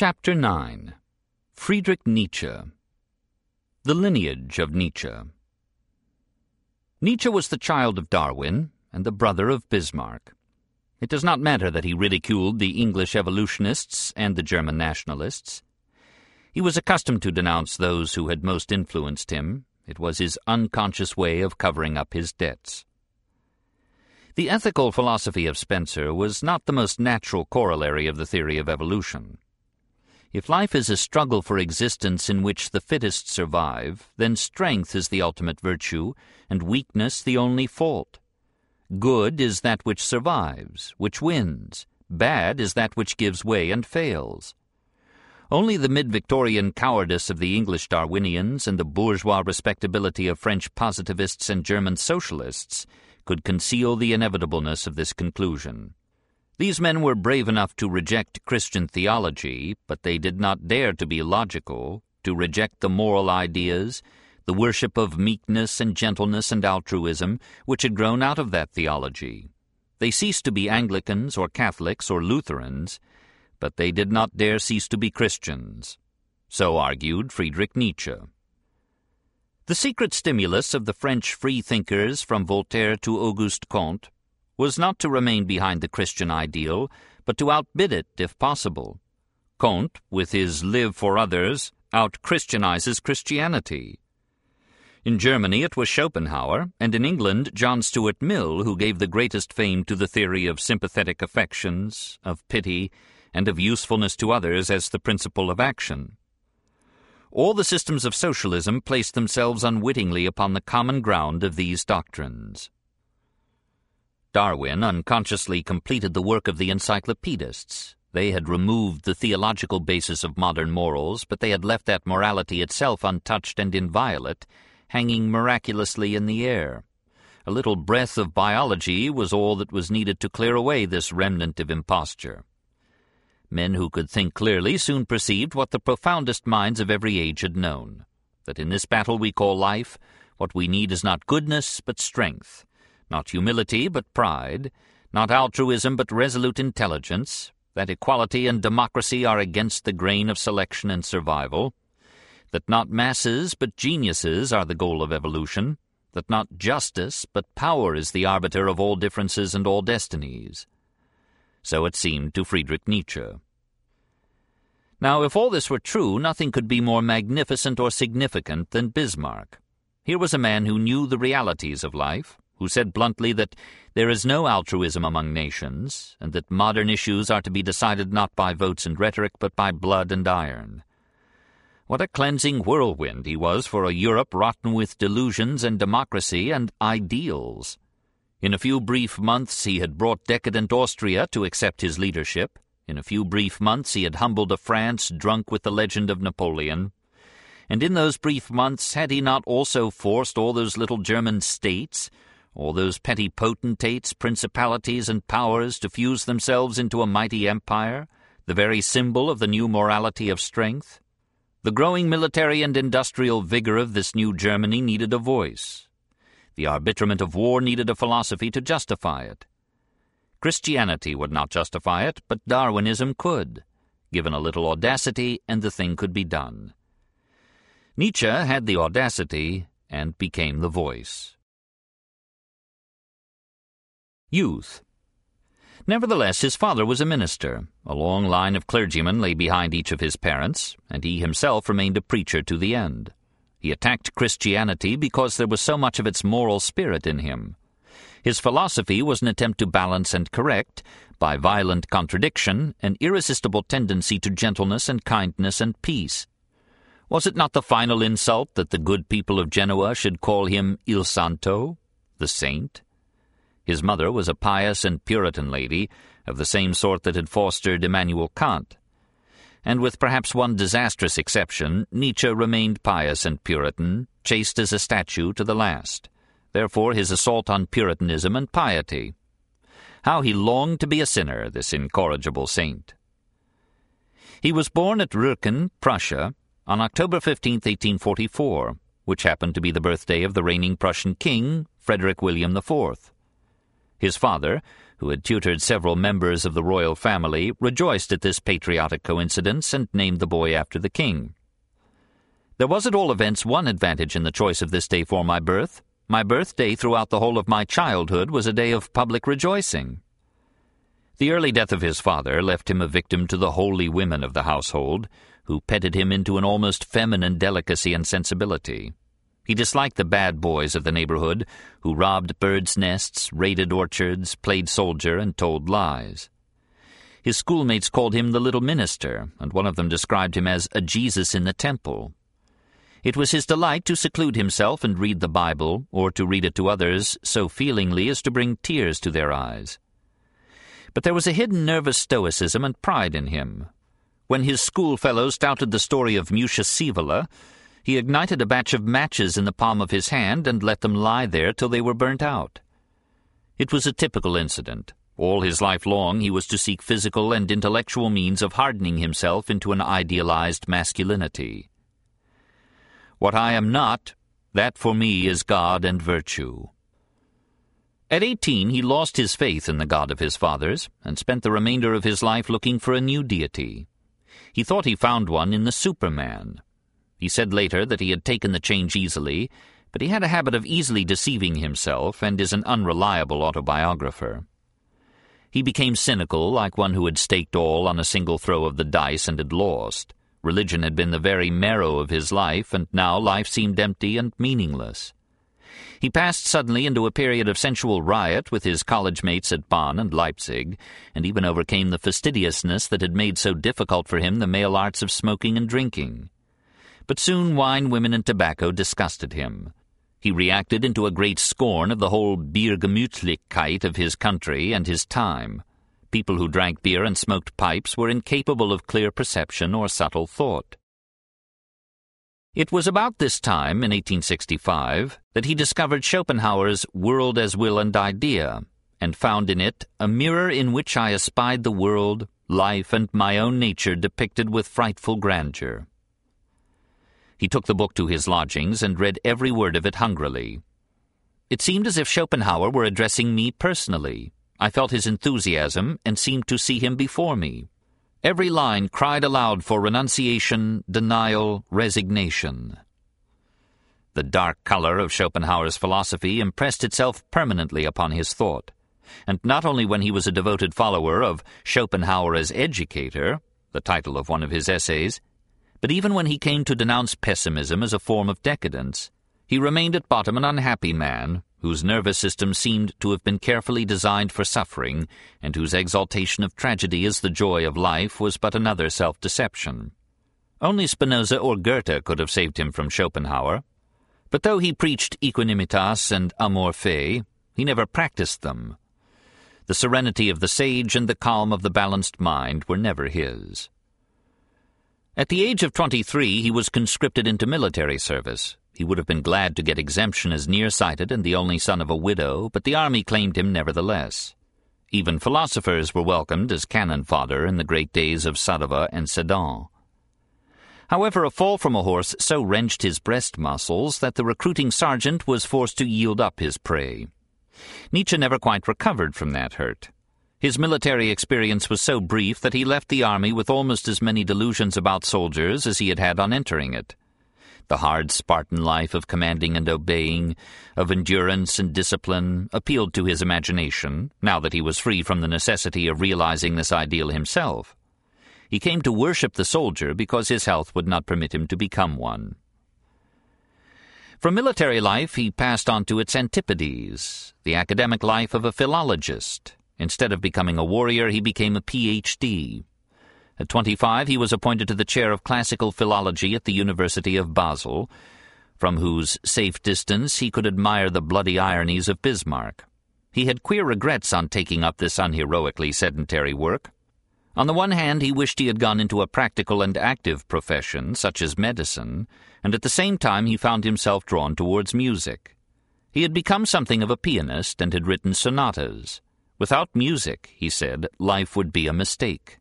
Chapter 9 Friedrich Nietzsche The Lineage of Nietzsche Nietzsche was the child of Darwin and the brother of Bismarck. It does not matter that he ridiculed the English evolutionists and the German nationalists. He was accustomed to denounce those who had most influenced him. It was his unconscious way of covering up his debts. The ethical philosophy of Spencer was not the most natural corollary of the theory of evolution. If life is a struggle for existence in which the fittest survive, then strength is the ultimate virtue, and weakness the only fault. Good is that which survives, which wins. Bad is that which gives way and fails. Only the mid-Victorian cowardice of the English Darwinians and the bourgeois respectability of French positivists and German socialists could conceal the inevitableness of this conclusion. These men were brave enough to reject Christian theology, but they did not dare to be logical, to reject the moral ideas, the worship of meekness and gentleness and altruism, which had grown out of that theology. They ceased to be Anglicans or Catholics or Lutherans, but they did not dare cease to be Christians. So argued Friedrich Nietzsche. The secret stimulus of the French freethinkers from Voltaire to Auguste Comte was not to remain behind the Christian ideal, but to outbid it if possible. Comte, with his Live for Others, out-Christianizes Christianity. In Germany it was Schopenhauer, and in England John Stuart Mill who gave the greatest fame to the theory of sympathetic affections, of pity, and of usefulness to others as the principle of action. All the systems of socialism placed themselves unwittingly upon the common ground of these doctrines. Darwin unconsciously completed the work of the encyclopedists. They had removed the theological basis of modern morals, but they had left that morality itself untouched and inviolate, hanging miraculously in the air. A little breath of biology was all that was needed to clear away this remnant of imposture. Men who could think clearly soon perceived what the profoundest minds of every age had known, that in this battle we call life, what we need is not goodness, but strength, not humility but pride, not altruism but resolute intelligence, that equality and democracy are against the grain of selection and survival, that not masses but geniuses are the goal of evolution, that not justice but power is the arbiter of all differences and all destinies. So it seemed to Friedrich Nietzsche. Now, if all this were true, nothing could be more magnificent or significant than Bismarck. Here was a man who knew the realities of life, who said bluntly that there is no altruism among nations, and that modern issues are to be decided not by votes and rhetoric, but by blood and iron. What a cleansing whirlwind he was for a Europe rotten with delusions and democracy and ideals. In a few brief months he had brought decadent Austria to accept his leadership. In a few brief months he had humbled a France drunk with the legend of Napoleon. And in those brief months had he not also forced all those little German states, all those petty potentates, principalities, and powers to fuse themselves into a mighty empire, the very symbol of the new morality of strength? The growing military and industrial vigor of this new Germany needed a voice. The arbitrament of war needed a philosophy to justify it. Christianity would not justify it, but Darwinism could. Given a little audacity, and the thing could be done. Nietzsche had the audacity and became the voice. Youth. Nevertheless, his father was a minister. A long line of clergymen lay behind each of his parents, and he himself remained a preacher to the end. He attacked Christianity because there was so much of its moral spirit in him. His philosophy was an attempt to balance and correct, by violent contradiction, an irresistible tendency to gentleness and kindness and peace. Was it not the final insult that the good people of Genoa should call him Il Santo, the saint? His mother was a pious and Puritan lady, of the same sort that had fostered Immanuel Kant. And with perhaps one disastrous exception, Nietzsche remained pious and Puritan, chaste as a statue to the last. Therefore his assault on Puritanism and piety. How he longed to be a sinner, this incorrigible saint. He was born at Röcken, Prussia, on October 15, 1844, which happened to be the birthday of the reigning Prussian king, Frederick William IV. His father, who had tutored several members of the royal family, rejoiced at this patriotic coincidence and named the boy after the king. There was at all events one advantage in the choice of this day for my birth. My birthday throughout the whole of my childhood was a day of public rejoicing. The early death of his father left him a victim to the holy women of the household, who petted him into an almost feminine delicacy and sensibility. He disliked the bad boys of the neighborhood, who robbed birds' nests, raided orchards, played soldier, and told lies. His schoolmates called him the little minister, and one of them described him as a Jesus in the temple. It was his delight to seclude himself and read the Bible, or to read it to others so feelingly as to bring tears to their eyes. But there was a hidden nervous stoicism and pride in him. When his schoolfellows doubted the story of Mucius Scaevola, he ignited a batch of matches in the palm of his hand and let them lie there till they were burnt out. It was a typical incident. All his life long he was to seek physical and intellectual means of hardening himself into an idealized masculinity. What I am not, that for me is God and virtue. At eighteen he lost his faith in the God of his fathers, and spent the remainder of his life looking for a new deity. He thought he found one in the Superman, he said later that he had taken the change easily, but he had a habit of easily deceiving himself and is an unreliable autobiographer. He became cynical, like one who had staked all on a single throw of the dice and had lost. Religion had been the very marrow of his life, and now life seemed empty and meaningless. He passed suddenly into a period of sensual riot with his college mates at Bonn and Leipzig, and even overcame the fastidiousness that had made so difficult for him the male arts of smoking and drinking. But soon wine, women, and tobacco disgusted him. He reacted into a great scorn of the whole Biergemütlichkeit of his country and his time. People who drank beer and smoked pipes were incapable of clear perception or subtle thought. It was about this time, in 1865, that he discovered Schopenhauer's World as Will and Idea, and found in it a mirror in which I espied the world, life, and my own nature depicted with frightful grandeur. He took the book to his lodgings and read every word of it hungrily. It seemed as if Schopenhauer were addressing me personally. I felt his enthusiasm and seemed to see him before me. Every line cried aloud for renunciation, denial, resignation. The dark color of Schopenhauer's philosophy impressed itself permanently upon his thought, and not only when he was a devoted follower of Schopenhauer as educator, the title of one of his essays, but even when he came to denounce pessimism as a form of decadence, he remained at bottom an unhappy man whose nervous system seemed to have been carefully designed for suffering, and whose exaltation of tragedy as the joy of life was but another self-deception. Only Spinoza or Goethe could have saved him from Schopenhauer. But though he preached equanimitas and amor fati, he never practiced them. The serenity of the sage and the calm of the balanced mind were never his. At the age of 23, he was conscripted into military service. He would have been glad to get exemption as nearsighted and the only son of a widow, but the army claimed him nevertheless. Even philosophers were welcomed as cannon fodder in the great days of Sadova and Sedan. However, a fall from a horse so wrenched his breast muscles that the recruiting sergeant was forced to yield up his prey. Nietzsche never quite recovered from that hurt. His military experience was so brief that he left the army with almost as many delusions about soldiers as he had had on entering it. The hard Spartan life of commanding and obeying, of endurance and discipline, appealed to his imagination, now that he was free from the necessity of realizing this ideal himself. He came to worship the soldier because his health would not permit him to become one. From military life he passed on to its antipodes, the academic life of a philologist, Instead of becoming a warrior, he became a Ph.D. At 25, he was appointed to the chair of classical philology at the University of Basel, from whose safe distance he could admire the bloody ironies of Bismarck. He had queer regrets on taking up this unheroically sedentary work. On the one hand, he wished he had gone into a practical and active profession, such as medicine, and at the same time he found himself drawn towards music. He had become something of a pianist and had written sonatas. Without music, he said, life would be a mistake.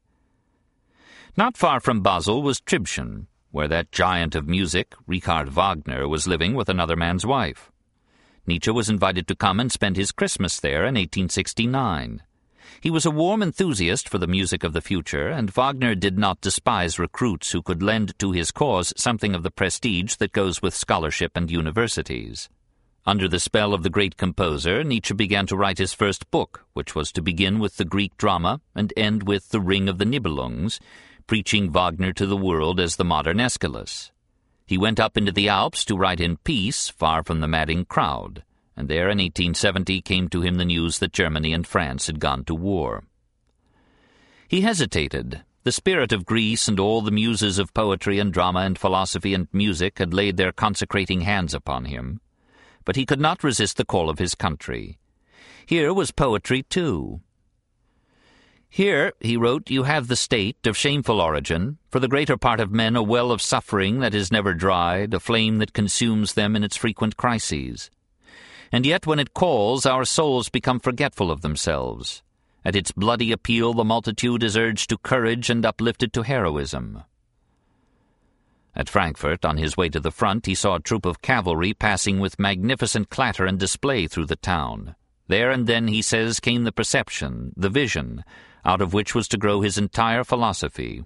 Not far from Basel was Tribschen, where that giant of music, Richard Wagner, was living with another man's wife. Nietzsche was invited to come and spend his Christmas there in 1869. He was a warm enthusiast for the music of the future, and Wagner did not despise recruits who could lend to his cause something of the prestige that goes with scholarship and universities. Under the spell of the great composer, Nietzsche began to write his first book, which was to begin with the Greek drama and end with The Ring of the Nibelungs, preaching Wagner to the world as the modern Aeschylus. He went up into the Alps to write in peace, far from the madding crowd and there in 1870 came to him the news that Germany and France had gone to war. He hesitated. The spirit of Greece and all the muses of poetry and drama and philosophy and music had laid their consecrating hands upon him. But he could not resist the call of his country. Here was poetry, too. Here, he wrote, you have the state, of shameful origin, for the greater part of men a well of suffering that is never dried, a flame that consumes them in its frequent crises and yet when it calls, our souls become forgetful of themselves. At its bloody appeal, the multitude is urged to courage and uplifted to heroism. At Frankfurt, on his way to the front, he saw a troop of cavalry passing with magnificent clatter and display through the town. There and then, he says, came the perception, the vision, out of which was to grow his entire philosophy.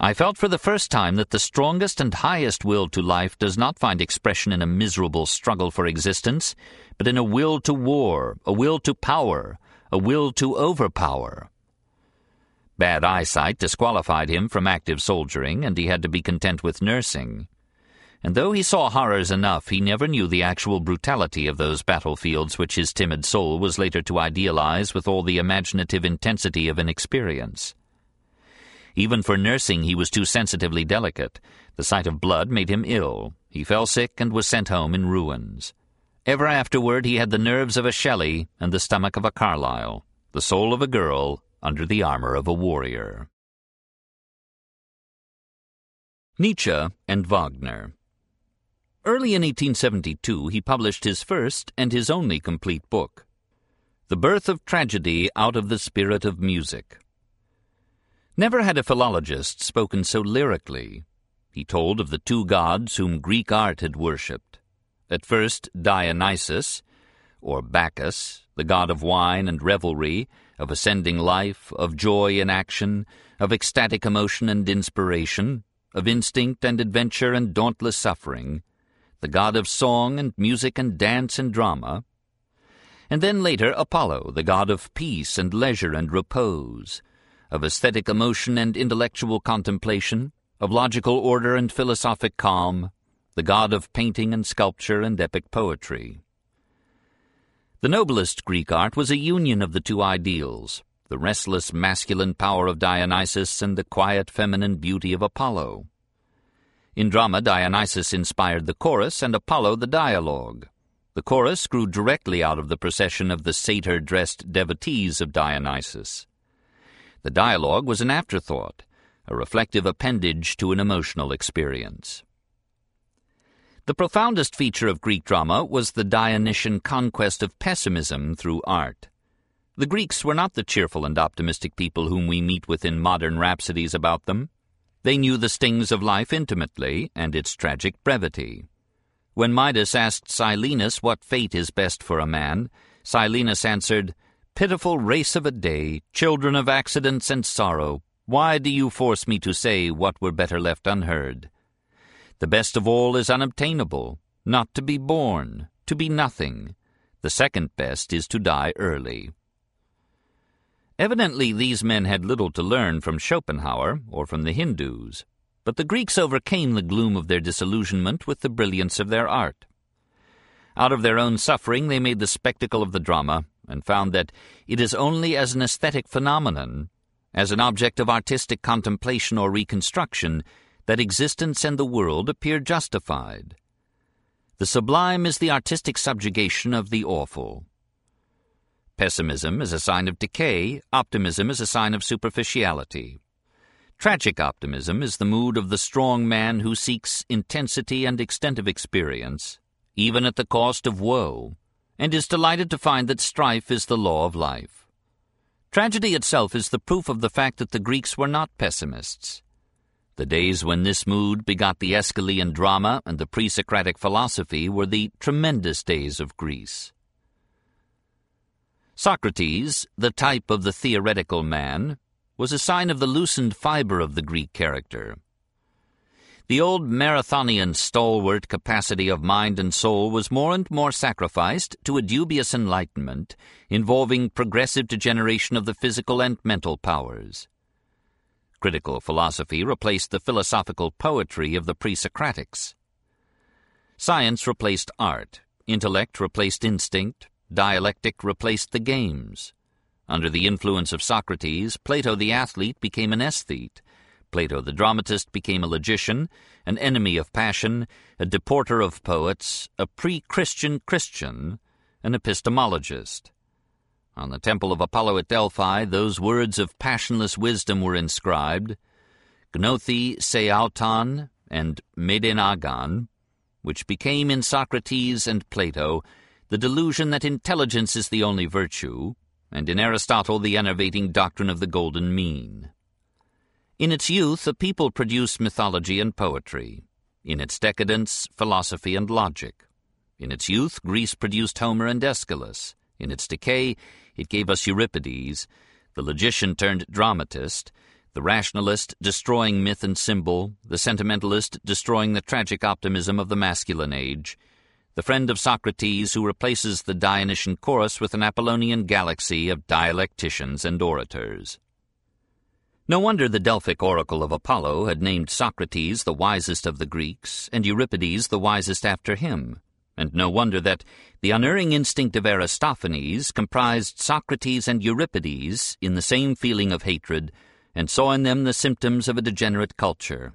I felt for the first time that the strongest and highest will to life does not find expression in a miserable struggle for existence, but in a will to war, a will to power, a will to overpower. Bad eyesight disqualified him from active soldiering, and he had to be content with nursing. And though he saw horrors enough, he never knew the actual brutality of those battlefields which his timid soul was later to idealize with all the imaginative intensity of inexperience. Even for nursing he was too sensitively delicate. The sight of blood made him ill. He fell sick and was sent home in ruins. Ever afterward he had the nerves of a Shelley and the stomach of a Carlyle, the soul of a girl under the armor of a warrior. Nietzsche and Wagner Early in 1872 he published his first and his only complete book, The Birth of Tragedy Out of the Spirit of Music. Never had a philologist spoken so lyrically. He told of the two gods whom Greek art had worshipped. At first Dionysus, or Bacchus, the god of wine and revelry, of ascending life, of joy in action, of ecstatic emotion and inspiration, of instinct and adventure and dauntless suffering, the god of song and music and dance and drama, and then later Apollo, the god of peace and leisure and repose, of aesthetic emotion and intellectual contemplation, of logical order and philosophic calm, the god of painting and sculpture and epic poetry. The noblest Greek art was a union of the two ideals, the restless masculine power of Dionysus and the quiet feminine beauty of Apollo. In drama, Dionysus inspired the chorus and Apollo the dialogue. The chorus grew directly out of the procession of the satyr-dressed devotees of Dionysus. The dialogue was an afterthought, a reflective appendage to an emotional experience. The profoundest feature of Greek drama was the Dionysian conquest of pessimism through art. The Greeks were not the cheerful and optimistic people whom we meet with in modern rhapsodies about them. They knew the stings of life intimately and its tragic brevity. When Midas asked Silenus what fate is best for a man, Silenus answered, Pitiful race of a day, children of accidents and sorrow, why do you force me to say what were better left unheard? The best of all is unobtainable, not to be born, to be nothing. The second best is to die early. Evidently these men had little to learn from Schopenhauer or from the Hindus, but the Greeks overcame the gloom of their disillusionment with the brilliance of their art. Out of their own suffering they made the spectacle of the drama and found that it is only as an aesthetic phenomenon, as an object of artistic contemplation or reconstruction, that existence and the world appear justified. The sublime is the artistic subjugation of the awful. Pessimism is a sign of decay, optimism is a sign of superficiality. Tragic optimism is the mood of the strong man who seeks intensity and extent of experience, even at the cost of woe and is delighted to find that strife is the law of life. Tragedy itself is the proof of the fact that the Greeks were not pessimists. The days when this mood begot the Aeschylean drama and the pre-Socratic philosophy were the tremendous days of Greece. Socrates, the type of the theoretical man, was a sign of the loosened fiber of the Greek character. The old Marathonian stalwart capacity of mind and soul was more and more sacrificed to a dubious enlightenment involving progressive degeneration of the physical and mental powers. Critical philosophy replaced the philosophical poetry of the pre-Socratics. Science replaced art, intellect replaced instinct, dialectic replaced the games. Under the influence of Socrates, Plato the athlete became an aesthete, Plato the dramatist became a logician, an enemy of passion, a deporter of poets, a pre-Christian Christian, an epistemologist. On the temple of Apollo at Delphi, those words of passionless wisdom were inscribed, Gnothi se auton and Meden agan, which became in Socrates and Plato the delusion that intelligence is the only virtue, and in Aristotle the enervating doctrine of the golden mean. In its youth, a people produced mythology and poetry. In its decadence, philosophy and logic. In its youth, Greece produced Homer and Aeschylus. In its decay, it gave us Euripides, the logician turned dramatist, the rationalist destroying myth and symbol, the sentimentalist destroying the tragic optimism of the masculine age, the friend of Socrates who replaces the Dionysian chorus with an Apollonian galaxy of dialecticians and orators. No wonder the Delphic oracle of Apollo had named Socrates the wisest of the Greeks and Euripides the wisest after him, and no wonder that the unerring instinct of Aristophanes comprised Socrates and Euripides in the same feeling of hatred and saw in them the symptoms of a degenerate culture.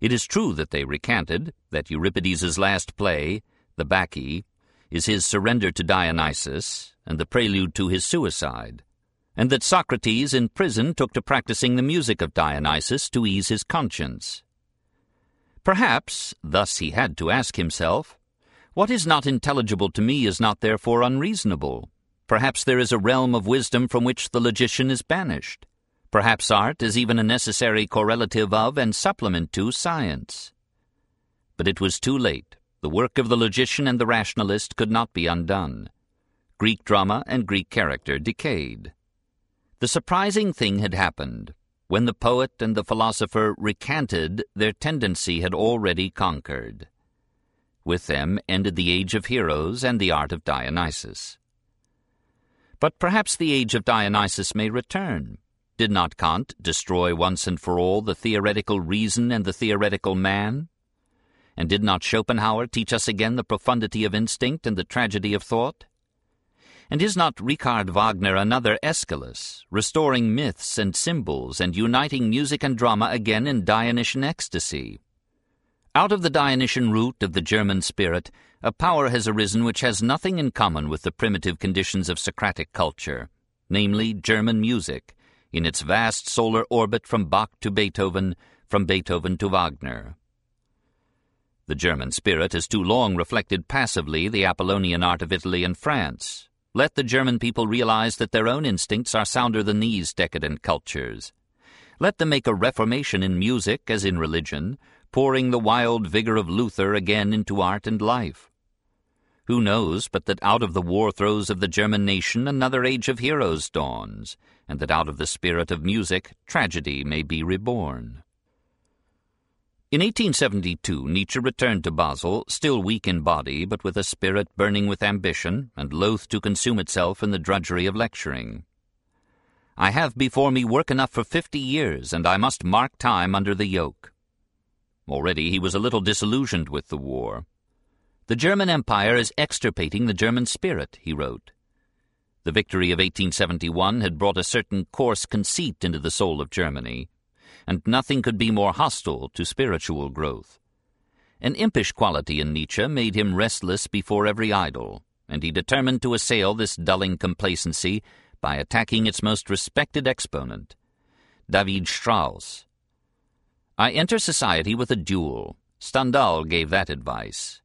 It is true that they recanted that Euripides' last play, the Bacchae, is his surrender to Dionysus and the prelude to his suicide and that Socrates in prison took to practicing the music of Dionysus to ease his conscience. Perhaps, thus he had to ask himself, what is not intelligible to me is not therefore unreasonable. Perhaps there is a realm of wisdom from which the logician is banished. Perhaps art is even a necessary correlative of and supplement to science. But it was too late. The work of the logician and the rationalist could not be undone. Greek drama and Greek character decayed. The surprising thing had happened. When the poet and the philosopher recanted, their tendency had already conquered. With them ended the age of heroes and the art of Dionysus. But perhaps the age of Dionysus may return. Did not Kant destroy once and for all the theoretical reason and the theoretical man? And did not Schopenhauer teach us again the profundity of instinct and the tragedy of thought? And is not Richard Wagner another Aeschylus, restoring myths and symbols and uniting music and drama again in Dionysian ecstasy? Out of the Dionysian root of the German spirit, a power has arisen which has nothing in common with the primitive conditions of Socratic culture, namely German music, in its vast solar orbit from Bach to Beethoven, from Beethoven to Wagner. The German spirit has too long reflected passively the Apollonian art of Italy and France, let the German people realize that their own instincts are sounder than these decadent cultures. Let them make a reformation in music as in religion, pouring the wild vigor of Luther again into art and life. Who knows but that out of the war throes of the German nation another age of heroes dawns, and that out of the spirit of music tragedy may be reborn. In 1872, Nietzsche returned to Basel, still weak in body, but with a spirit burning with ambition and loath to consume itself in the drudgery of lecturing. I have before me work enough for fifty years, and I must mark time under the yoke. Already he was a little disillusioned with the war. The German Empire is extirpating the German spirit, he wrote. The victory of 1871 had brought a certain coarse conceit into the soul of Germany, and nothing could be more hostile to spiritual growth. An impish quality in Nietzsche made him restless before every idol, and he determined to assail this dulling complacency by attacking its most respected exponent, David Strauss. I enter society with a duel. Stendhal gave that advice.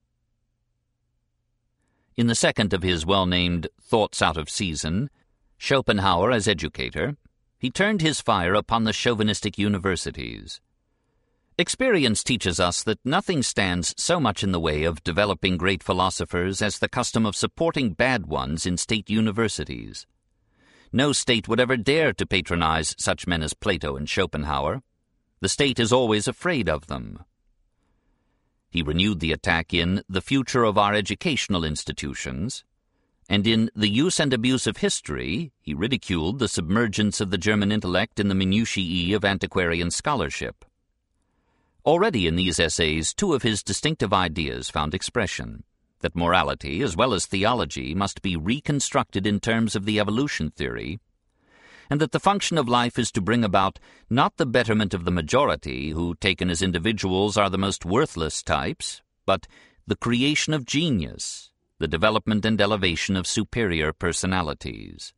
In the second of his well-named Thoughts Out of Season, Schopenhauer as educator, he turned his fire upon the chauvinistic universities. Experience teaches us that nothing stands so much in the way of developing great philosophers as the custom of supporting bad ones in state universities. No state would ever dare to patronize such men as Plato and Schopenhauer. The state is always afraid of them. He renewed the attack in The Future of Our Educational Institutions, and in The Use and Abuse of History he ridiculed the submergence of the German intellect in the minutiae of antiquarian scholarship. Already in these essays two of his distinctive ideas found expression that morality, as well as theology, must be reconstructed in terms of the evolution theory, and that the function of life is to bring about not the betterment of the majority, who, taken as individuals, are the most worthless types, but the creation of genius, the development and elevation of superior personalities.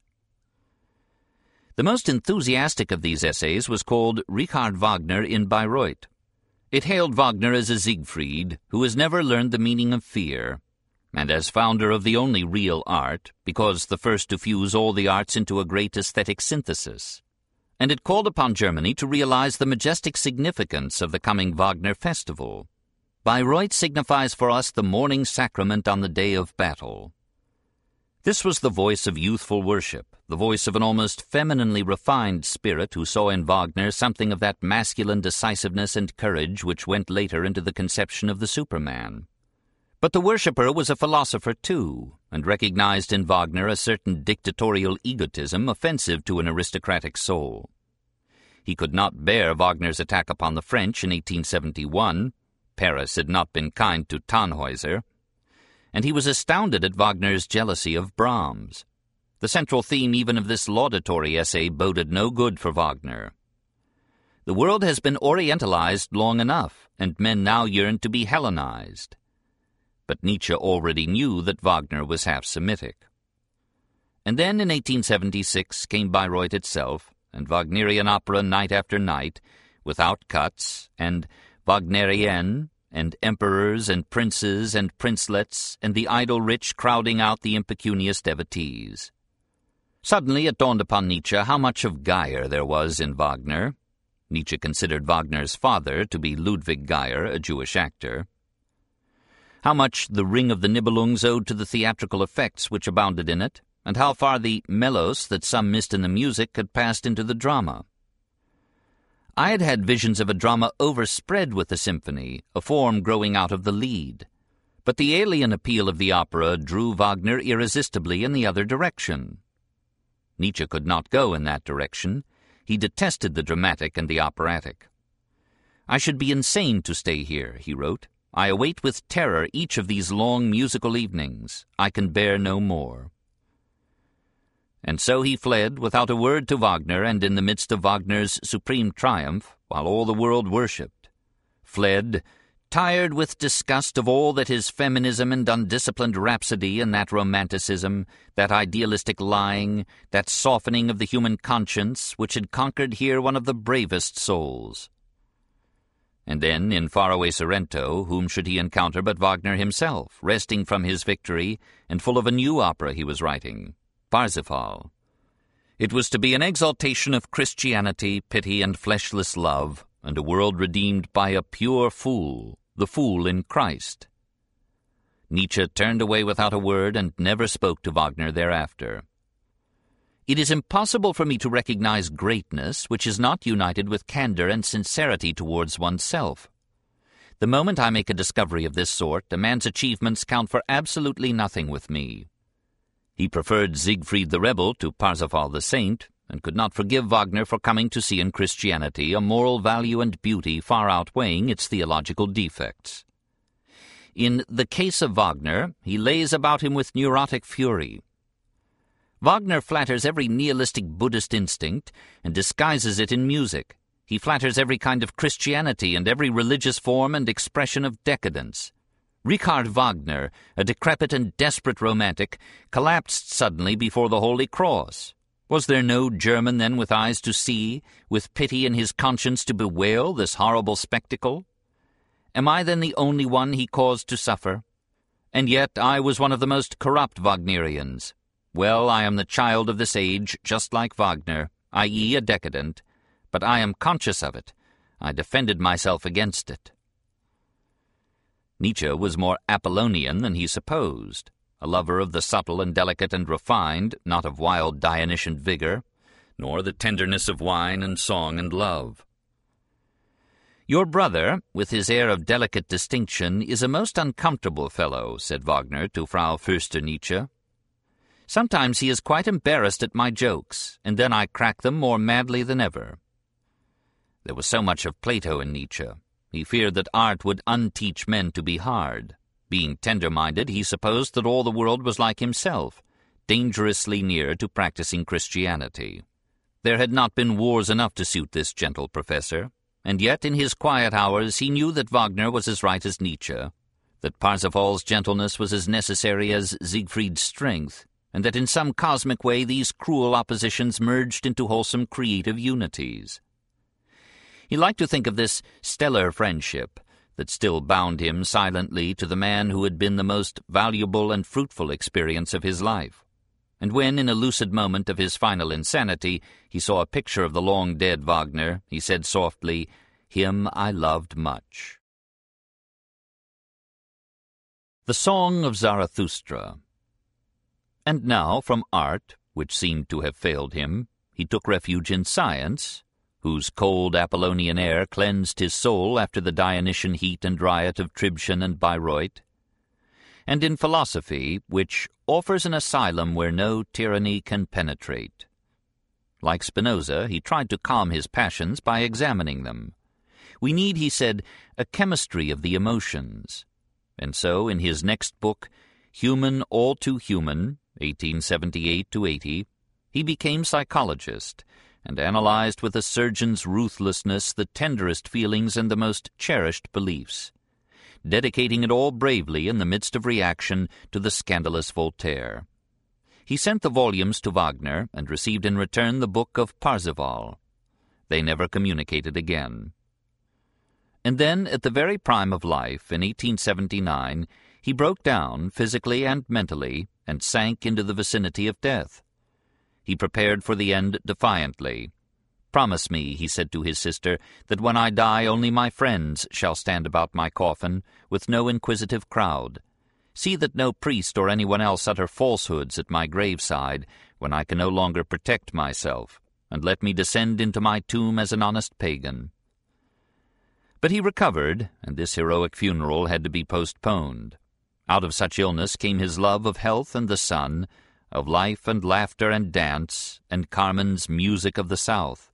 The most enthusiastic of these essays was called Richard Wagner in Bayreuth. It hailed Wagner as a Siegfried who has never learned the meaning of fear, and as founder of the only real art, because the first to fuse all the arts into a great aesthetic synthesis. And it called upon Germany to realize the majestic significance of the coming Wagner festival. Bayreuth signifies for us the morning sacrament on the day of battle. This was the voice of youthful worship, the voice of an almost femininely refined spirit who saw in Wagner something of that masculine decisiveness and courage which went later into the conception of the Superman. But the worshipper was a philosopher too, and recognized in Wagner a certain dictatorial egotism offensive to an aristocratic soul. He could not bear Wagner's attack upon the French in 1871. Paris had not been kind to Tannhäuser. And he was astounded at Wagner's jealousy of Brahms. The central theme even of this laudatory essay boded no good for Wagner. The world has been orientalized long enough, and men now yearn to be Hellenized but Nietzsche already knew that Wagner was half Semitic. And then in 1876 came Bayreuth itself, and Wagnerian opera night after night, without cuts, and Wagnerienne, and emperors and princes and princelets, and the idle rich crowding out the impecunious devotees. Suddenly it dawned upon Nietzsche how much of Geyer there was in Wagner. Nietzsche considered Wagner's father to be Ludwig Geyer, a Jewish actor how much the Ring of the Nibelungs owed to the theatrical effects which abounded in it, and how far the melos that some missed in the music had passed into the drama. I had had visions of a drama overspread with the symphony, a form growing out of the Lied. But the alien appeal of the opera drew Wagner irresistibly in the other direction. Nietzsche could not go in that direction. He detested the dramatic and the operatic. I should be insane to stay here, he wrote. I await with terror each of these long musical evenings. I can bear no more. And so he fled without a word to Wagner, and in the midst of Wagner's supreme triumph, while all the world worshipped. Fled, tired with disgust of all that is feminism and undisciplined rhapsody and that romanticism, that idealistic lying, that softening of the human conscience which had conquered here one of the bravest souls. And then, in faraway Sorrento, whom should he encounter but Wagner himself, resting from his victory, and full of a new opera he was writing, Parsifal. It was to be an exaltation of Christianity, pity, and fleshless love, and a world redeemed by a pure fool, the fool in Christ. Nietzsche turned away without a word and never spoke to Wagner thereafter. It is impossible for me to recognize greatness which is not united with candor and sincerity towards oneself. The moment I make a discovery of this sort, a man's achievements count for absolutely nothing with me. He preferred Siegfried the rebel to Parsifal the saint, and could not forgive Wagner for coming to see in Christianity a moral value and beauty far outweighing its theological defects. In the case of Wagner, he lays about him with neurotic fury, Wagner flatters every nihilistic Buddhist instinct and disguises it in music. He flatters every kind of Christianity and every religious form and expression of decadence. Richard Wagner, a decrepit and desperate romantic, collapsed suddenly before the Holy Cross. Was there no German then with eyes to see, with pity in his conscience to bewail this horrible spectacle? Am I then the only one he caused to suffer? And yet I was one of the most corrupt Wagnerians. Well, I am the child of this age, just like Wagner, i.e., a decadent, but I am conscious of it. I defended myself against it. Nietzsche was more Apollonian than he supposed, a lover of the subtle and delicate and refined, not of wild Dionysian vigor, nor the tenderness of wine and song and love. Your brother, with his air of delicate distinction, is a most uncomfortable fellow, said Wagner to Frau Förster Nietzsche. Sometimes he is quite embarrassed at my jokes, and then I crack them more madly than ever. There was so much of Plato in Nietzsche. He feared that art would unteach men to be hard. Being tender-minded, he supposed that all the world was like himself, dangerously near to practicing Christianity. There had not been wars enough to suit this gentle professor, and yet in his quiet hours he knew that Wagner was as right as Nietzsche, that Parsifal's gentleness was as necessary as Siegfried's strength, and that in some cosmic way these cruel oppositions merged into wholesome creative unities. He liked to think of this stellar friendship that still bound him silently to the man who had been the most valuable and fruitful experience of his life. And when, in a lucid moment of his final insanity, he saw a picture of the long-dead Wagner, he said softly, Him I loved much. The Song of Zarathustra And now, from art, which seemed to have failed him, he took refuge in science, whose cold Apollonian air cleansed his soul after the Dionysian heat and riot of Tribschen and Bayreuth, and in philosophy, which offers an asylum where no tyranny can penetrate. Like Spinoza, he tried to calm his passions by examining them. We need, he said, a chemistry of the emotions. And so, in his next book, Human All Too Human, 1878-80, he became psychologist, and analyzed with a surgeon's ruthlessness the tenderest feelings and the most cherished beliefs, dedicating it all bravely in the midst of reaction to the scandalous Voltaire. He sent the volumes to Wagner and received in return the book of Parsifal. They never communicated again. And then, at the very prime of life, in 1879, he broke down, physically and mentally, and sank into the vicinity of death. He prepared for the end defiantly. Promise me, he said to his sister, that when I die only my friends shall stand about my coffin, with no inquisitive crowd. See that no priest or anyone else utter falsehoods at my graveside, when I can no longer protect myself, and let me descend into my tomb as an honest pagan. But he recovered, and this heroic funeral had to be postponed. Out of such illness came his love of health and the sun, of life and laughter and dance, and Carmen's music of the South.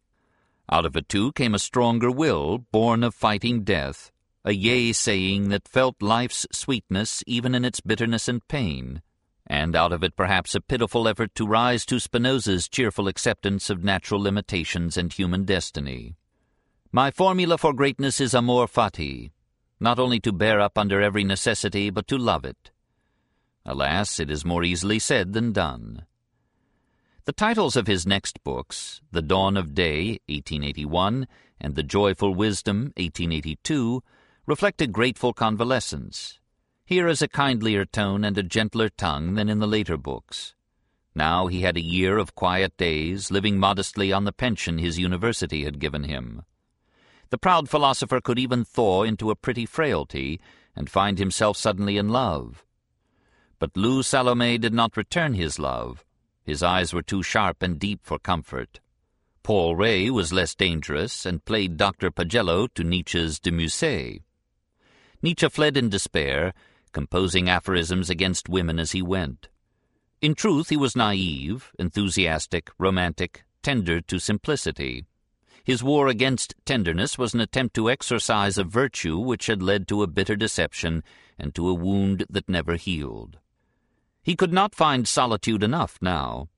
Out of it, too, came a stronger will, born of fighting death, a yea-saying that felt life's sweetness even in its bitterness and pain, and out of it perhaps a pitiful effort to rise to Spinoza's cheerful acceptance of natural limitations and human destiny. My formula for greatness is amor fati, not only to bear up under every necessity, but to love it. Alas, it is more easily said than done. The titles of his next books, The Dawn of Day, 1881, and The Joyful Wisdom, 1882, reflect a grateful convalescence. Here is a kindlier tone and a gentler tongue than in the later books. Now he had a year of quiet days, living modestly on the pension his university had given him. The proud philosopher could even thaw into a pretty frailty and find himself suddenly in love. But Lou Salome did not return his love. His eyes were too sharp and deep for comfort. Paul Rée was less dangerous and played Dr. Pagello to Nietzsche's de Musset. Nietzsche fled in despair, composing aphorisms against women as he went. In truth, he was naive, enthusiastic, romantic, tender to simplicity. His war against tenderness was an attempt to exorcise a virtue which had led to a bitter deception and to a wound that never healed. He could not find solitude enough now.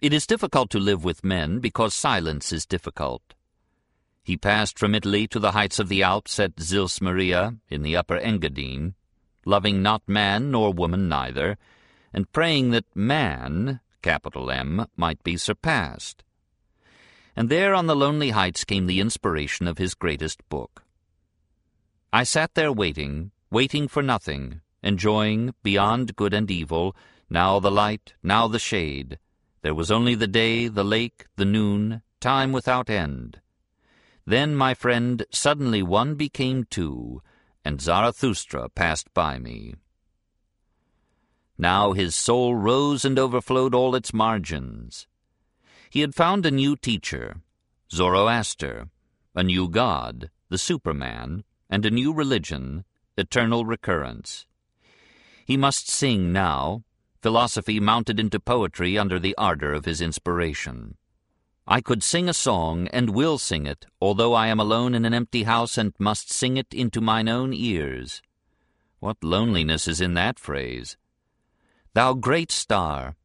It is difficult to live with men because silence is difficult. He passed from Italy to the heights of the Alps at Sils Maria in the upper Engadine, loving not man nor woman neither, and praying that man, capital M, might be surpassed. And there on the lonely heights came the inspiration of his greatest book. I sat there waiting, waiting for nothing, enjoying, beyond good and evil, now the light, now the shade. There was only the day, the lake, the noon, time without end. Then, my friend, suddenly one became two, and Zarathustra passed by me. Now his soul rose and overflowed all its margins. He had found a new teacher, Zoroaster, a new god, the Superman, and a new religion, eternal recurrence. He must sing now, philosophy mounted into poetry under the ardor of his inspiration. I could sing a song, and will sing it, although I am alone in an empty house and must sing it into mine own ears. What loneliness is in that phrase! Thou great star,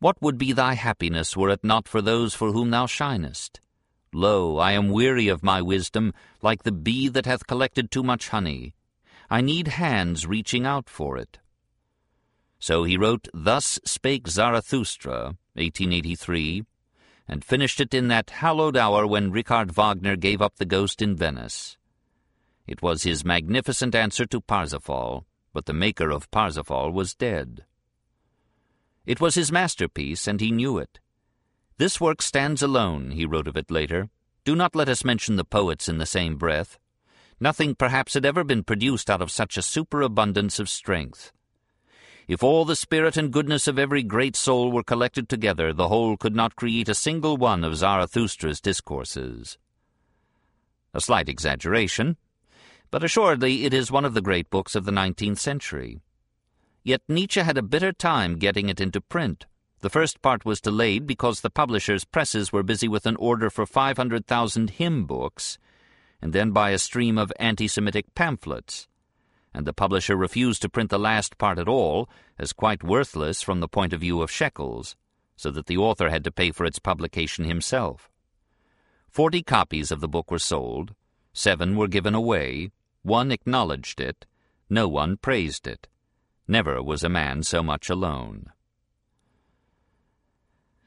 what would be thy happiness were it not for those for whom thou shinest? Lo, I am weary of my wisdom, like the bee that hath collected too much honey. I need hands reaching out for it. So he wrote Thus Spake Zarathustra, 1883, and finished it in that hallowed hour when Richard Wagner gave up the ghost in Venice. It was his magnificent answer to Parsifal, but the maker of Parsifal was dead. It was his masterpiece, and he knew it. This work stands alone, he wrote of it later. Do not let us mention the poets in the same breath. Nothing perhaps had ever been produced out of such a superabundance of strength. If all the spirit and goodness of every great soul were collected together, the whole could not create a single one of Zarathustra's discourses. A slight exaggeration, but assuredly it is one of the great books of the nineteenth century. Yet Nietzsche had a bitter time getting it into print. The first part was delayed because the publishers' presses were busy with an order for 500,000 hymn books, and then by a stream of anti-Semitic pamphlets and the publisher refused to print the last part at all, as quite worthless from the point of view of shekels, so that the author had to pay for its publication himself. Forty copies of the book were sold, seven were given away, one acknowledged it, no one praised it. Never was a man so much alone.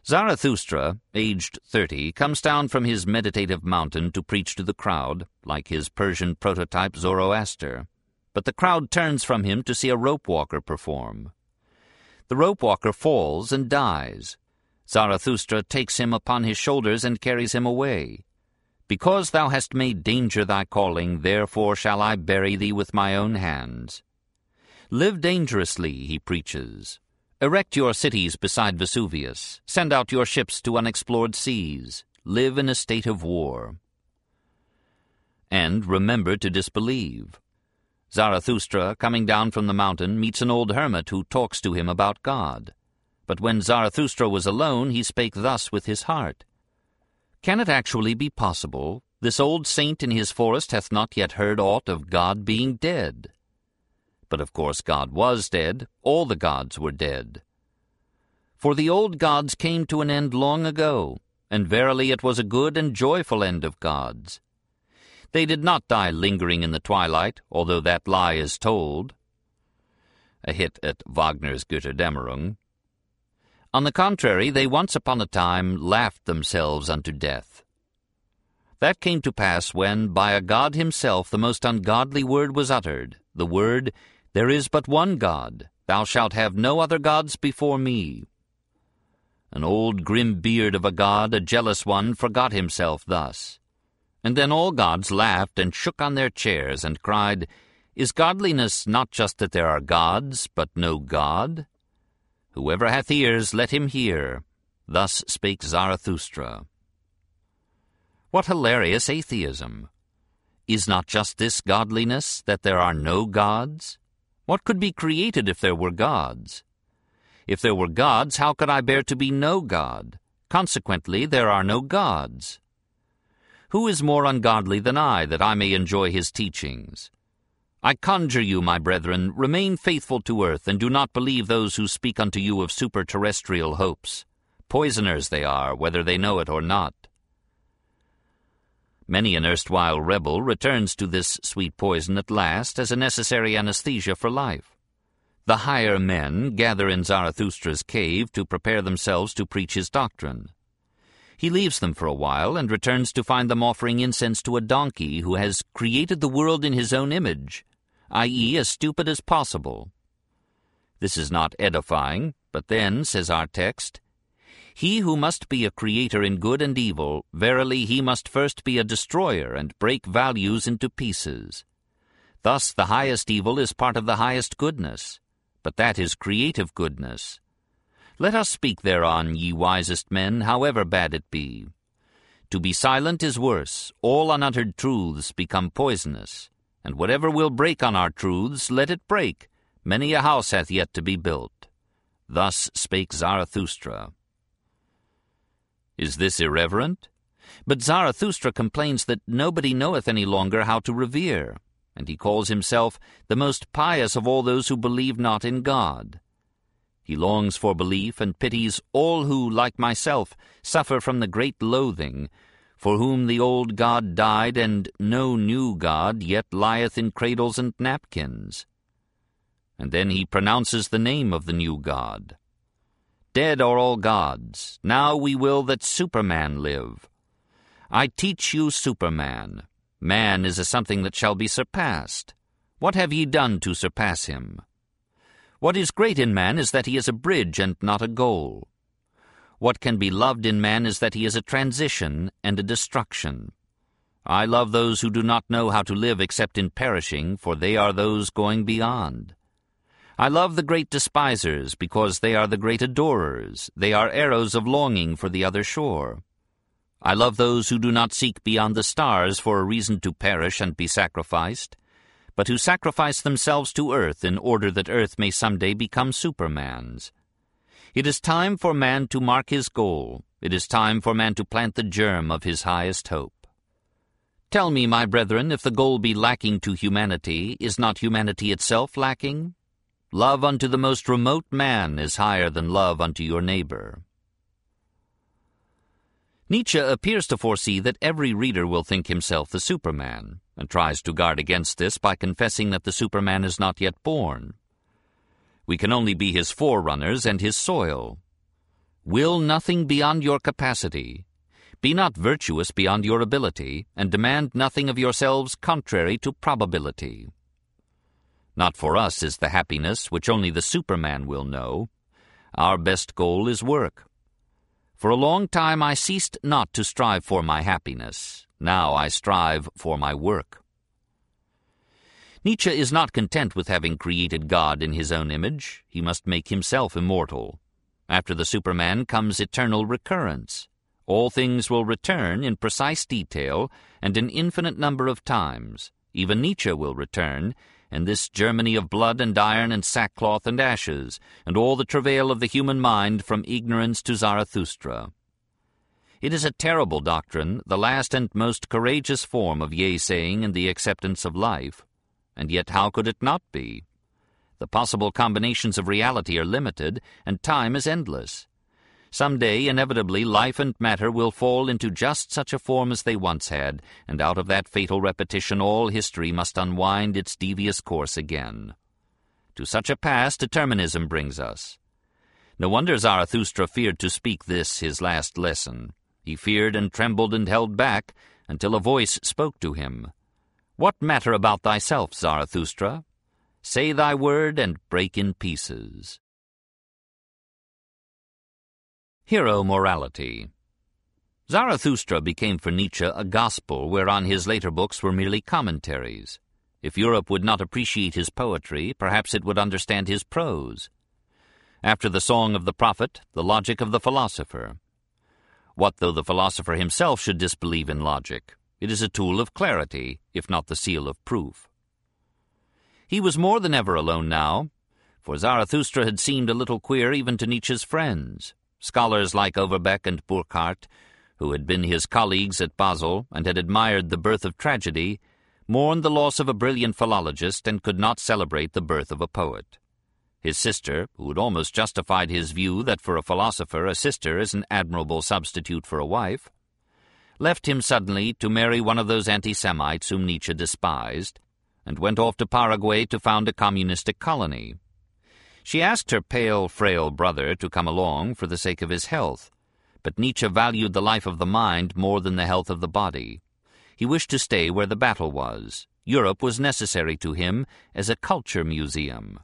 Zarathustra, aged thirty, comes down from his meditative mountain to preach to the crowd, like his Persian prototype Zoroaster but the crowd turns from him to see a rope walker perform. The rope walker falls and dies. Zarathustra takes him upon his shoulders and carries him away. Because thou hast made danger thy calling, therefore shall I bury thee with my own hands. Live dangerously, he preaches. Erect your cities beside Vesuvius. Send out your ships to unexplored seas. Live in a state of war. And remember to disbelieve. Zarathustra, coming down from the mountain, meets an old hermit who talks to him about God. But when Zarathustra was alone, he spake thus with his heart. Can it actually be possible? This old saint in his forest hath not yet heard aught of God being dead. But of course God was dead, all the gods were dead. For the old gods came to an end long ago, and verily it was a good and joyful end of gods. They did not die lingering in the twilight, although that lie is told. A hit at Wagner's Götterdämmerung. On the contrary, they once upon a time laughed themselves unto death. That came to pass when, by a God himself, the most ungodly word was uttered, the word, There is but one God, thou shalt have no other gods before me. An old grim beard of a god, a jealous one, forgot himself thus. And then all gods laughed and shook on their chairs and cried, Is godliness not just that there are gods, but no God? Whoever hath ears, let him hear. Thus spake Zarathustra. What hilarious atheism! Is not just this godliness, that there are no gods? What could be created if there were gods? If there were gods, how could I bear to be no God? Consequently, there are no gods. Who is more ungodly than I, that I may enjoy his teachings? I conjure you, my brethren, remain faithful to earth, and do not believe those who speak unto you of superterrestrial hopes. Poisoners they are, whether they know it or not. Many an erstwhile rebel returns to this sweet poison at last as a necessary anesthesia for life. The higher men gather in Zarathustra's cave to prepare themselves to preach his doctrine. He leaves them for a while and returns to find them offering incense to a donkey who has created the world in his own image, i.e., as stupid as possible. This is not edifying, but then, says our text, He who must be a creator in good and evil, verily he must first be a destroyer and break values into pieces. Thus the highest evil is part of the highest goodness, but that is creative goodness. Let us speak thereon, ye wisest men, however bad it be. To be silent is worse, all unuttered truths become poisonous, and whatever will break on our truths, let it break. Many a house hath yet to be built. Thus spake Zarathustra. Is this irreverent? But Zarathustra complains that nobody knoweth any longer how to revere, and he calls himself the most pious of all those who believe not in God. He longs for belief and pities all who, like myself, suffer from the great loathing, for whom the old God died, and no new God yet lieth in cradles and napkins. And then he pronounces the name of the new God. Dead are all gods, now we will that Superman live. I teach you Superman. Man is a something that shall be surpassed. What have ye done to surpass him? What is great in man is that he is a bridge and not a goal. What can be loved in man is that he is a transition and a destruction. I love those who do not know how to live except in perishing, for they are those going beyond. I love the great despisers, because they are the great adorers. They are arrows of longing for the other shore. I love those who do not seek beyond the stars for a reason to perish and be sacrificed but who sacrifice themselves to earth in order that earth may someday become Superman's. It is time for man to mark his goal. It is time for man to plant the germ of his highest hope. Tell me, my brethren, if the goal be lacking to humanity, is not humanity itself lacking? Love unto the most remote man is higher than love unto your neighbor. Nietzsche appears to foresee that every reader will think himself the Superman and tries to guard against this by confessing that the Superman is not yet born. We can only be his forerunners and his soil. Will nothing beyond your capacity. Be not virtuous beyond your ability, and demand nothing of yourselves contrary to probability. Not for us is the happiness which only the Superman will know. Our best goal is work. For a long time I ceased not to strive for my happiness. Now I strive for my work. Nietzsche is not content with having created God in his own image. He must make himself immortal. After the Superman comes eternal recurrence. All things will return in precise detail and an infinite number of times. Even Nietzsche will return, and this Germany of blood and iron and sackcloth and ashes, and all the travail of the human mind from ignorance to Zarathustra. It is a terrible doctrine, the last and most courageous form of yea-saying in the acceptance of life. And yet how could it not be? The possible combinations of reality are limited, and time is endless. Some day, inevitably, life and matter will fall into just such a form as they once had, and out of that fatal repetition all history must unwind its devious course again. To such a pass determinism brings us. No wonder Zarathustra feared to speak this his last lesson. He feared and trembled and held back until a voice spoke to him. What matter about thyself, Zarathustra? Say thy word and break in pieces. Hero Morality Zarathustra became for Nietzsche a gospel whereon his later books were merely commentaries. If Europe would not appreciate his poetry, perhaps it would understand his prose. After the Song of the Prophet, the logic of the philosopher. What though the philosopher himself should disbelieve in logic? It is a tool of clarity, if not the seal of proof. He was more than ever alone now, for Zarathustra had seemed a little queer even to Nietzsche's friends. Scholars like Overbeck and Burckhardt, who had been his colleagues at Basel and had admired the birth of tragedy, mourned the loss of a brilliant philologist and could not celebrate the birth of a poet. His sister, who had almost justified his view that for a philosopher a sister is an admirable substitute for a wife, left him suddenly to marry one of those anti-Semites whom Nietzsche despised, and went off to Paraguay to found a communistic colony. She asked her pale, frail brother to come along for the sake of his health, but Nietzsche valued the life of the mind more than the health of the body. He wished to stay where the battle was. Europe was necessary to him as a culture museum.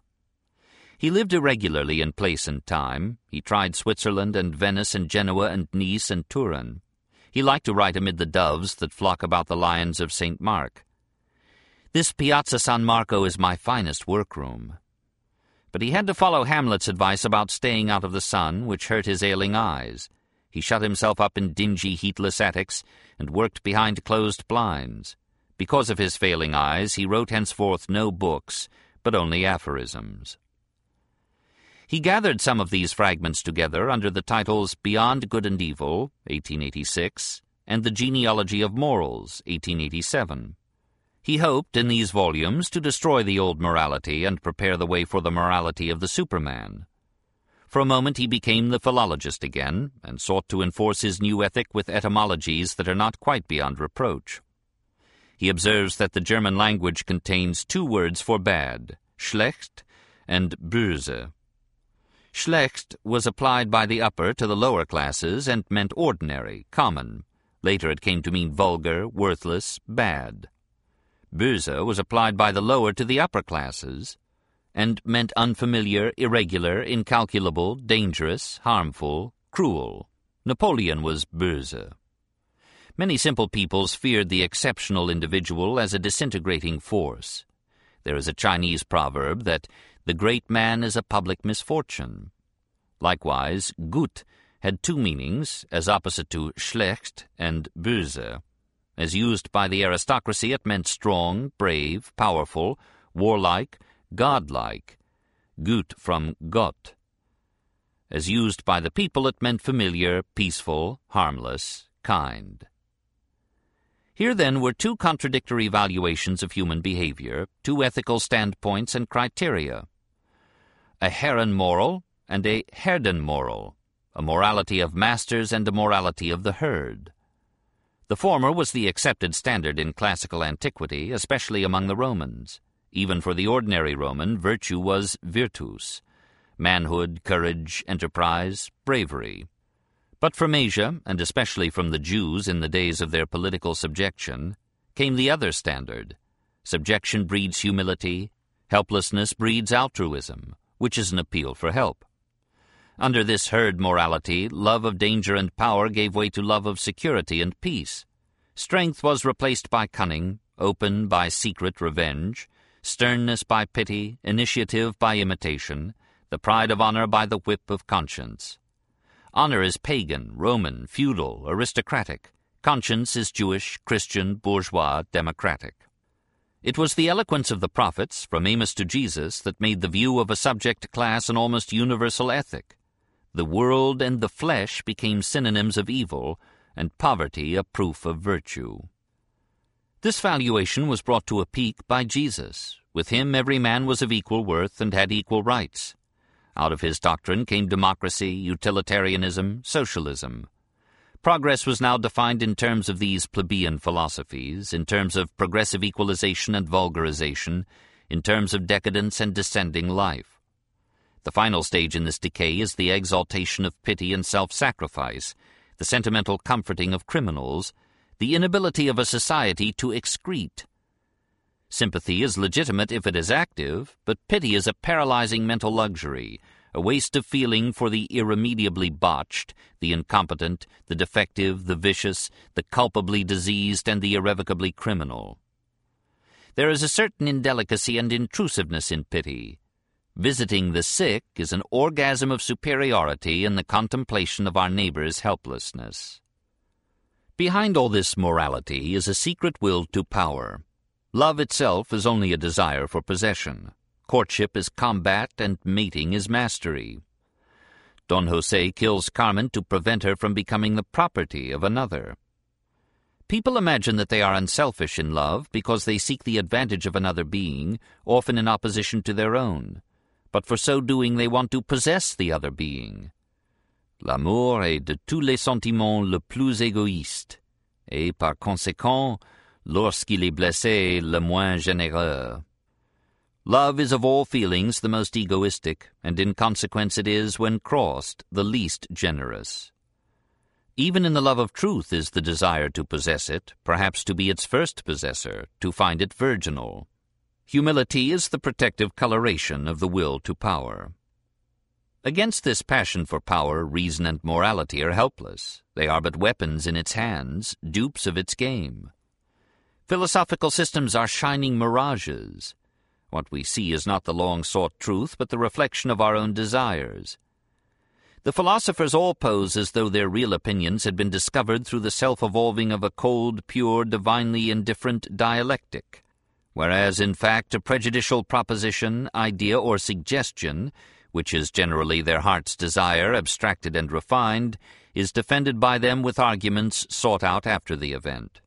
He lived irregularly in place and time. He tried Switzerland and Venice and Genoa and Nice and Turin. He liked to write amid the doves that flock about the lions of St. Mark. This Piazza San Marco is my finest workroom. But he had to follow Hamlet's advice about staying out of the sun, which hurt his ailing eyes. He shut himself up in dingy, heatless attics and worked behind closed blinds. Because of his failing eyes, he wrote henceforth no books, but only aphorisms. He gathered some of these fragments together under the titles Beyond Good and Evil, 1886, and The Genealogy of Morals, 1887. He hoped in these volumes to destroy the old morality and prepare the way for the morality of the Superman. For a moment he became the philologist again, and sought to enforce his new ethic with etymologies that are not quite beyond reproach. He observes that the German language contains two words for bad, schlecht and böse. Schlecht was applied by the upper to the lower classes and meant ordinary, common. Later it came to mean vulgar, worthless, bad. Böse was applied by the lower to the upper classes and meant unfamiliar, irregular, incalculable, dangerous, harmful, cruel. Napoleon was böse. Many simple peoples feared the exceptional individual as a disintegrating force. There is a Chinese proverb that the great man is a public misfortune. Likewise, gut had two meanings, as opposite to schlecht and böse. As used by the aristocracy, it meant strong, brave, powerful, warlike, godlike. Gut from Gott. As used by the people, it meant familiar, peaceful, harmless, kind. Here, then, were two contradictory valuations of human behavior, two ethical standpoints and criteria a Herren moral and a Herden moral, a morality of masters and a morality of the herd. The former was the accepted standard in classical antiquity, especially among the Romans. Even for the ordinary Roman, virtue was virtus, manhood, courage, enterprise, bravery. But from Asia, and especially from the Jews in the days of their political subjection, came the other standard. Subjection breeds humility, helplessness breeds altruism, which is an appeal for help. Under this herd morality, love of danger and power gave way to love of security and peace. Strength was replaced by cunning, open by secret revenge, sternness by pity, initiative by imitation, the pride of honor by the whip of conscience. Honor is pagan, Roman, feudal, aristocratic. Conscience is Jewish, Christian, bourgeois, democratic. It was the eloquence of the prophets, from Amos to Jesus, that made the view of a subject class an almost universal ethic. The world and the flesh became synonyms of evil, and poverty a proof of virtue. This valuation was brought to a peak by Jesus. With him every man was of equal worth and had equal rights. Out of his doctrine came democracy, utilitarianism, socialism. Progress was now defined in terms of these plebeian philosophies, in terms of progressive equalization and vulgarization, in terms of decadence and descending life. The final stage in this decay is the exaltation of pity and self-sacrifice, the sentimental comforting of criminals, the inability of a society to excrete. Sympathy is legitimate if it is active, but pity is a paralyzing mental luxury, a waste of feeling for the irremediably botched, the incompetent, the defective, the vicious, the culpably diseased, and the irrevocably criminal. There is a certain indelicacy and intrusiveness in pity. Visiting the sick is an orgasm of superiority in the contemplation of our neighbor's helplessness. Behind all this morality is a secret will to power. Love itself is only a desire for possession. Courtship is combat and mating is mastery. Don Jose kills Carmen to prevent her from becoming the property of another. People imagine that they are unselfish in love because they seek the advantage of another being, often in opposition to their own. But for so doing they want to possess the other being. L'amour est de tous les sentiments le plus égoïste, et par conséquent, lorsqu'il est blessé, le moins généreux. Love is of all feelings the most egoistic, and in consequence it is, when crossed, the least generous. Even in the love of truth is the desire to possess it, perhaps to be its first possessor, to find it virginal. Humility is the protective coloration of the will to power. Against this passion for power, reason and morality are helpless. They are but weapons in its hands, dupes of its game. Philosophical systems are shining mirages. What we see is not the long-sought truth, but the reflection of our own desires. The philosophers all pose as though their real opinions had been discovered through the self-evolving of a cold, pure, divinely indifferent dialectic, whereas in fact a prejudicial proposition, idea, or suggestion which is generally their heart's desire, abstracted and refined, is defended by them with arguments sought out after the event.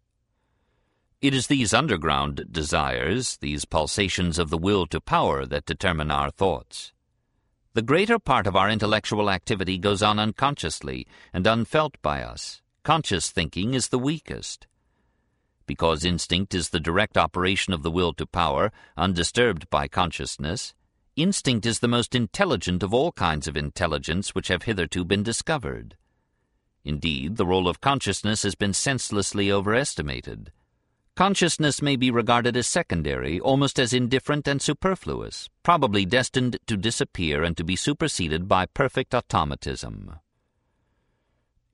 It is these underground desires, these pulsations of the will to power, that determine our thoughts. The greater part of our intellectual activity goes on unconsciously and unfelt by us. Conscious thinking is the weakest. Because instinct is the direct operation of the will to power, undisturbed by consciousness, Instinct is the most intelligent of all kinds of intelligence which have hitherto been discovered. Indeed, the role of consciousness has been senselessly overestimated. Consciousness may be regarded as secondary, almost as indifferent and superfluous, probably destined to disappear and to be superseded by perfect automatism.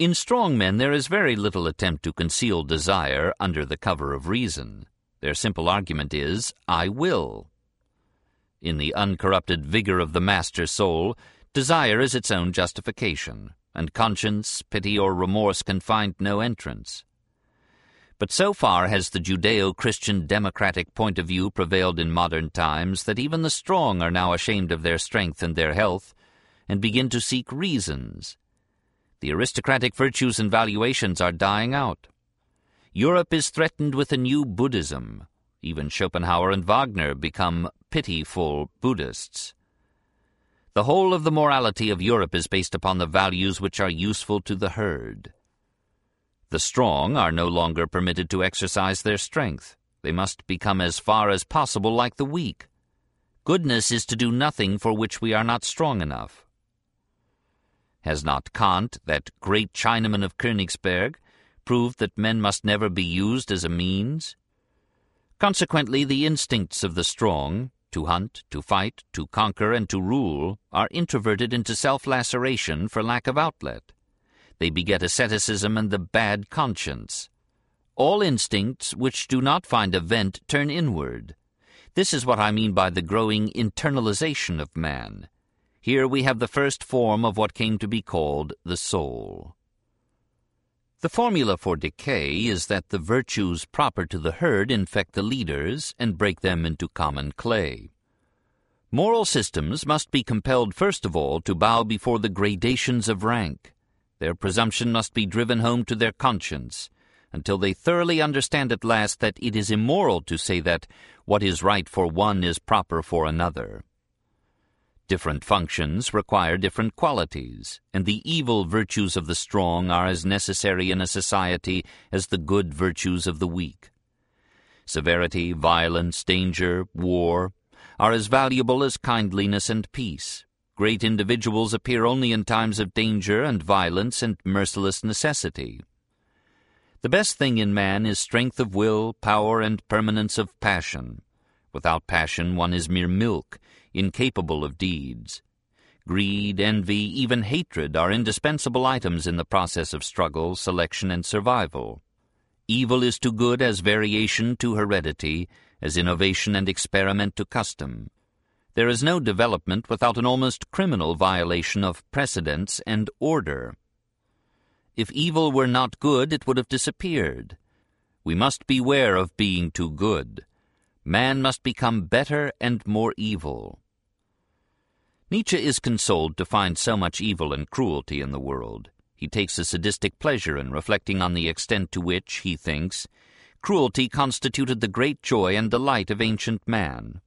In strong men there is very little attempt to conceal desire under the cover of reason. Their simple argument is, I will. In the uncorrupted vigor of the master soul, desire is its own justification, and conscience, pity, or remorse can find no entrance. But so far has the Judeo-Christian democratic point of view prevailed in modern times that even the strong are now ashamed of their strength and their health, and begin to seek reasons. The aristocratic virtues and valuations are dying out. Europe is threatened with a new Buddhism. Even Schopenhauer and Wagner become pitiful Buddhists. The whole of the morality of Europe is based upon the values which are useful to the herd. The strong are no longer permitted to exercise their strength. They must become as far as possible like the weak. Goodness is to do nothing for which we are not strong enough. Has not Kant, that great Chinaman of Königsberg, proved that men must never be used as a means? Consequently, the instincts of the strong, to hunt, to fight, to conquer, and to rule, are introverted into self-laceration for lack of outlet. They beget asceticism and the bad conscience. All instincts which do not find a vent turn inward. This is what I mean by the growing internalization of man. Here we have the first form of what came to be called the soul. The formula for decay is that the virtues proper to the herd infect the leaders and break them into common clay. Moral systems must be compelled first of all to bow before the gradations of rank. Their presumption must be driven home to their conscience, until they thoroughly understand at last that it is immoral to say that what is right for one is proper for another. Different functions require different qualities, and the evil virtues of the strong are as necessary in a society as the good virtues of the weak. Severity, violence, danger, war are as valuable as kindliness and peace. Great individuals appear only in times of danger and violence and merciless necessity. The best thing in man is strength of will, power, and permanence of passion. Without passion one is mere milk, incapable of deeds. Greed, envy, even hatred are indispensable items in the process of struggle, selection, and survival. Evil is to good as variation to heredity, as innovation and experiment to custom. There is no development without an almost criminal violation of precedents and order. If evil were not good, it would have disappeared. We must beware of being too good. Man must become better and more evil. Nietzsche is consoled to find so much evil and cruelty in the world. He takes a sadistic pleasure in reflecting on the extent to which, he thinks, cruelty constituted the great joy and delight of ancient man.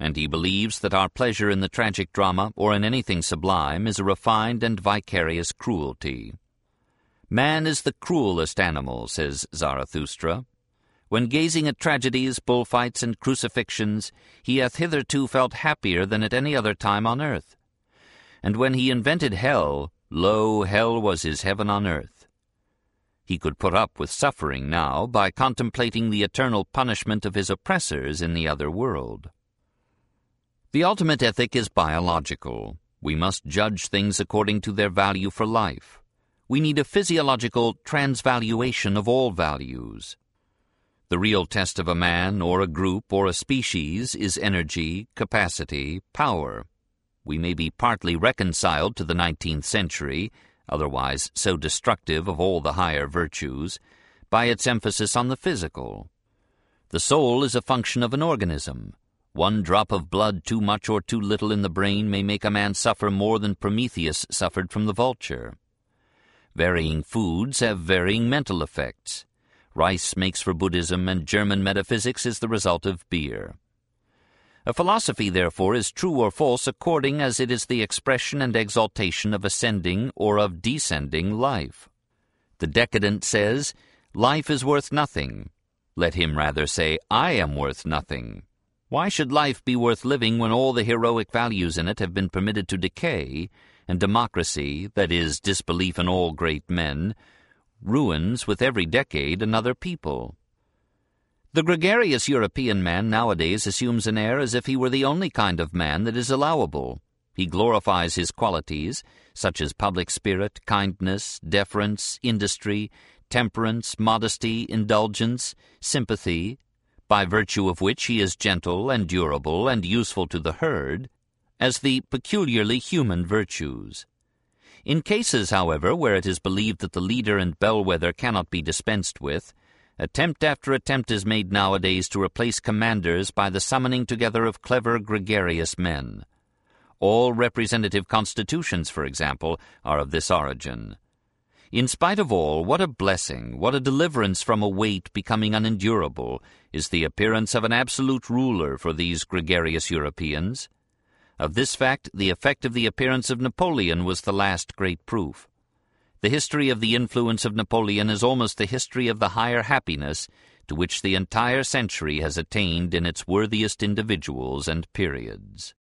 And he believes that our pleasure in the tragic drama or in anything sublime is a refined and vicarious cruelty. Man is the cruelest animal, says Zarathustra. When gazing at tragedies, bullfights, and crucifixions, he hath hitherto felt happier than at any other time on earth. And when he invented hell, lo, hell was his heaven on earth. He could put up with suffering now by contemplating the eternal punishment of his oppressors in the other world. The ultimate ethic is biological. We must judge things according to their value for life. We need a physiological transvaluation of all values. The real test of a man or a group or a species is energy, capacity, power. We may be partly reconciled to the 19th century, otherwise so destructive of all the higher virtues, by its emphasis on the physical. The soul is a function of an organism. One drop of blood too much or too little in the brain may make a man suffer more than Prometheus suffered from the vulture. Varying foods have varying mental effects. Rice makes for Buddhism, and German metaphysics is the result of beer. A philosophy, therefore, is true or false according as it is the expression and exaltation of ascending or of descending life. The decadent says, Life is worth nothing. Let him rather say, I am worth nothing. Why should life be worth living when all the heroic values in it have been permitted to decay, and democracy, that is, disbelief in all great men, ruins with every decade another people. The gregarious European man nowadays assumes an air as if he were the only kind of man that is allowable. He glorifies his qualities, such as public spirit, kindness, deference, industry, temperance, modesty, indulgence, sympathy, by virtue of which he is gentle and durable and useful to the herd, as the peculiarly human virtues. In cases, however, where it is believed that the leader and bellwether cannot be dispensed with, attempt after attempt is made nowadays to replace commanders by the summoning together of clever, gregarious men. All representative constitutions, for example, are of this origin. In spite of all, what a blessing, what a deliverance from a weight becoming unendurable, is the appearance of an absolute ruler for these gregarious Europeans. Of this fact, the effect of the appearance of Napoleon was the last great proof. The history of the influence of Napoleon is almost the history of the higher happiness to which the entire century has attained in its worthiest individuals and periods.